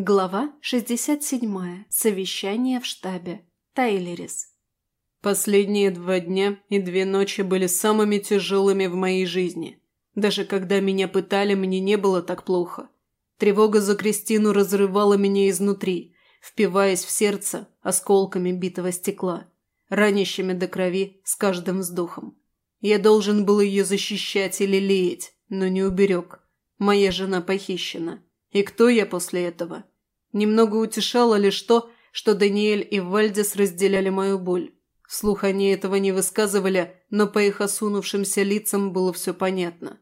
Глава 67. Совещание в штабе. Тайлерис. Последние два дня и две ночи были самыми тяжелыми в моей жизни. Даже когда меня пытали, мне не было так плохо. Тревога за Кристину разрывала меня изнутри, впиваясь в сердце осколками битого стекла, ранящими до крови с каждым вздохом. Я должен был ее защищать или лелеять, но не уберег. Моя жена похищена. И кто я после этого? Немного утешало лишь то, что Даниэль и Вальдис разделяли мою боль. Вслух они этого не высказывали, но по их осунувшимся лицам было все понятно.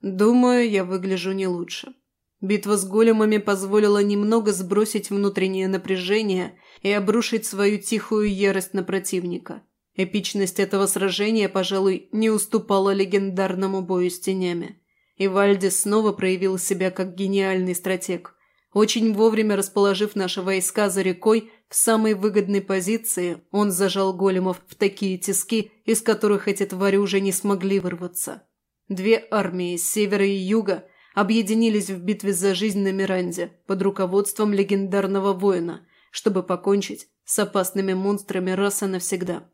Думаю, я выгляжу не лучше. Битва с големами позволила немного сбросить внутреннее напряжение и обрушить свою тихую ярость на противника. Эпичность этого сражения, пожалуй, не уступала легендарному бою с тенями. И Вальдис снова проявил себя как гениальный стратег. Очень вовремя расположив наши войска за рекой, в самой выгодной позиции он зажал големов в такие тиски, из которых эти твари уже не смогли вырваться. Две армии с севера и юга объединились в битве за жизнь на Миранде под руководством легендарного воина, чтобы покончить с опасными монстрами раз и навсегда.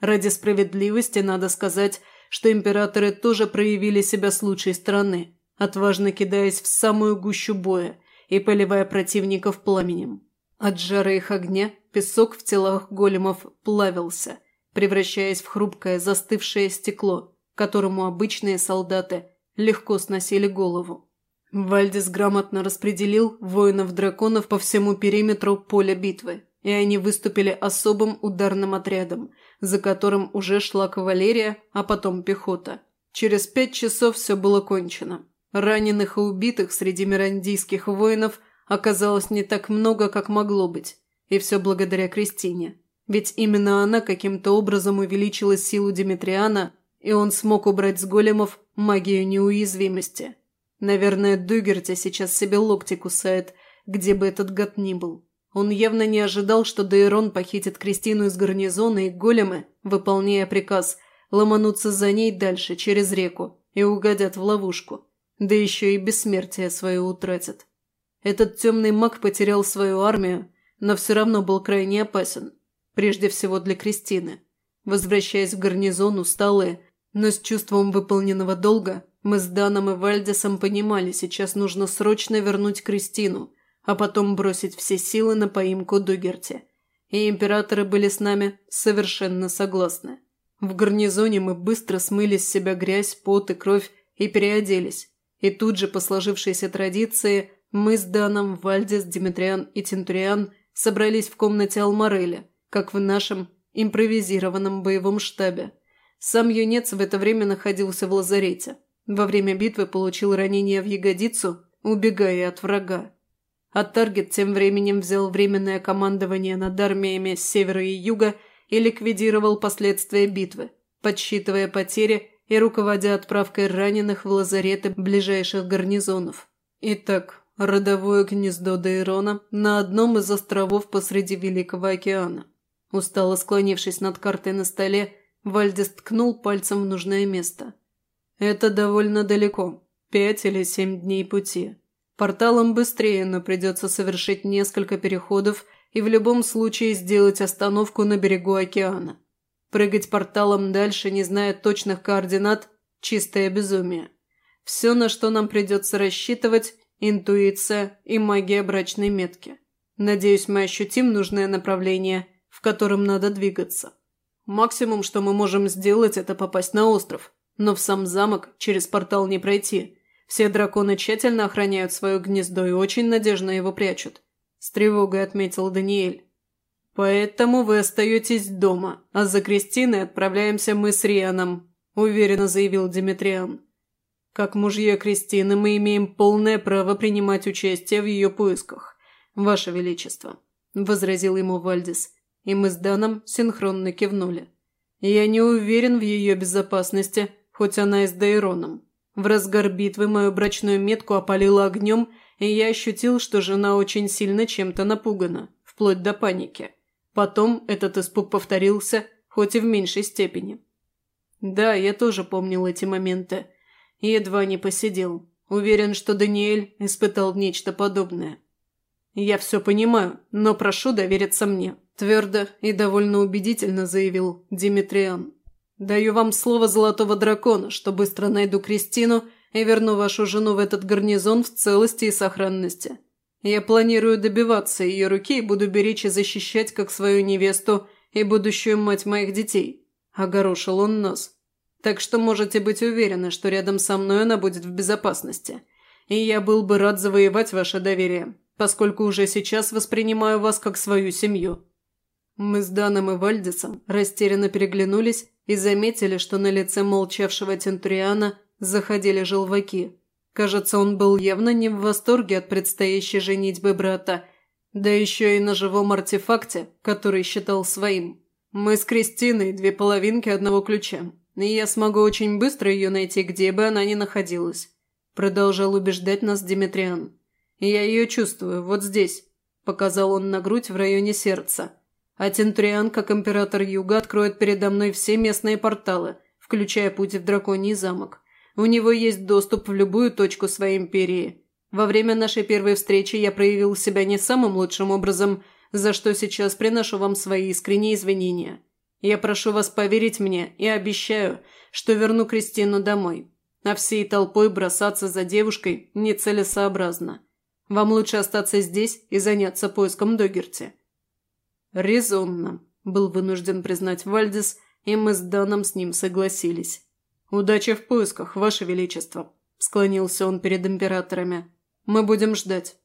Ради справедливости надо сказать, что императоры тоже проявили себя с лучшей стороны, отважно кидаясь в самую гущу боя и поливая противников пламенем. От жара их огня песок в телах големов плавился, превращаясь в хрупкое застывшее стекло, которому обычные солдаты легко сносили голову. Вальдис грамотно распределил воинов-драконов по всему периметру поля битвы, и они выступили особым ударным отрядом, за которым уже шла кавалерия, а потом пехота. Через пять часов все было кончено. Раненых и убитых среди мирандийских воинов оказалось не так много, как могло быть. И все благодаря Кристине. Ведь именно она каким-то образом увеличила силу Димитриана, и он смог убрать с големов магию неуязвимости. Наверное, Дугерти сейчас себе локти кусает, где бы этот гад ни был. Он явно не ожидал, что Дейрон похитит Кристину из гарнизона, и големы, выполняя приказ, ломанутся за ней дальше, через реку, и угодят в ловушку. Да еще и бессмертие свое утратят. Этот темный маг потерял свою армию, но все равно был крайне опасен. Прежде всего для Кристины. Возвращаясь в гарнизон, усталые, но с чувством выполненного долга, мы с Даном и Вальдесом понимали, сейчас нужно срочно вернуть Кристину – а потом бросить все силы на поимку Дугерти. И императоры были с нами совершенно согласны. В гарнизоне мы быстро смыли с себя грязь, пот и кровь и переоделись. И тут же по сложившейся традиции мы с Даном, Вальдис, Димитриан и Тентуриан собрались в комнате Алмареля, как в нашем импровизированном боевом штабе. Сам юнец в это время находился в лазарете. Во время битвы получил ранение в ягодицу, убегая от врага. А Таргет тем временем взял временное командование над армиями с севера и юга и ликвидировал последствия битвы, подсчитывая потери и руководя отправкой раненых в лазареты ближайших гарнизонов. Итак, родовое гнездо Дейрона на одном из островов посреди Великого океана. Устало склонившись над картой на столе, Вальдес ткнул пальцем в нужное место. Это довольно далеко, пять или семь дней пути. Порталом быстрее, но придется совершить несколько переходов и в любом случае сделать остановку на берегу океана. Прыгать порталом дальше, не зная точных координат – чистое безумие. Все, на что нам придется рассчитывать – интуиция и магия брачной метки. Надеюсь, мы ощутим нужное направление, в котором надо двигаться. Максимум, что мы можем сделать, это попасть на остров, но в сам замок через портал не пройти – все драконы тщательно охраняют свое гнездо и очень надежно его прячут», – с тревогой отметил Даниэль. «Поэтому вы остаетесь дома, а за Кристиной отправляемся мы с Рианом», – уверенно заявил Димитриан. «Как мужья Кристины мы имеем полное право принимать участие в ее поисках, Ваше Величество», – возразил ему Вальдис, и мы с Даном синхронно кивнули. «Я не уверен в ее безопасности, хоть она и с Дейроном», в разгар битвы мою брачную метку опалило огнем, и я ощутил, что жена очень сильно чем-то напугана, вплоть до паники. Потом этот испуг повторился, хоть и в меньшей степени. Да, я тоже помнил эти моменты. едва не посидел. Уверен, что Даниэль испытал нечто подобное. Я все понимаю, но прошу довериться мне», – твердо и довольно убедительно заявил Димитриан. «Даю вам слово Золотого Дракона, что быстро найду Кристину и верну вашу жену в этот гарнизон в целости и сохранности. Я планирую добиваться ее руки и буду беречь и защищать как свою невесту и будущую мать моих детей», – огорошил он нас. «Так что можете быть уверены, что рядом со мной она будет в безопасности. И я был бы рад завоевать ваше доверие, поскольку уже сейчас воспринимаю вас как свою семью». Мы с Даном и Вальдисом растерянно переглянулись и заметили, что на лице молчавшего Тентуриана заходили желваки. Кажется, он был явно не в восторге от предстоящей женитьбы брата, да еще и на живом артефакте, который считал своим. Мы с Кристиной две половинки одного ключа, и я смогу очень быстро ее найти, где бы она ни находилась. Продолжал убеждать нас Димитриан. «Я ее чувствую, вот здесь», – показал он на грудь в районе сердца. «А Тентуриан, как император Юга, откроет передо мной все местные порталы, включая путь в Драконий замок. У него есть доступ в любую точку своей империи. Во время нашей первой встречи я проявил себя не самым лучшим образом, за что сейчас приношу вам свои искренние извинения. Я прошу вас поверить мне и обещаю, что верну Кристину домой. А всей толпой бросаться за девушкой нецелесообразно. Вам лучше остаться здесь и заняться поиском Догерти». «Резонно», – был вынужден признать Вальдис, и мы с Даном с ним согласились. «Удачи в поисках, Ваше Величество», – склонился он перед императорами. «Мы будем ждать».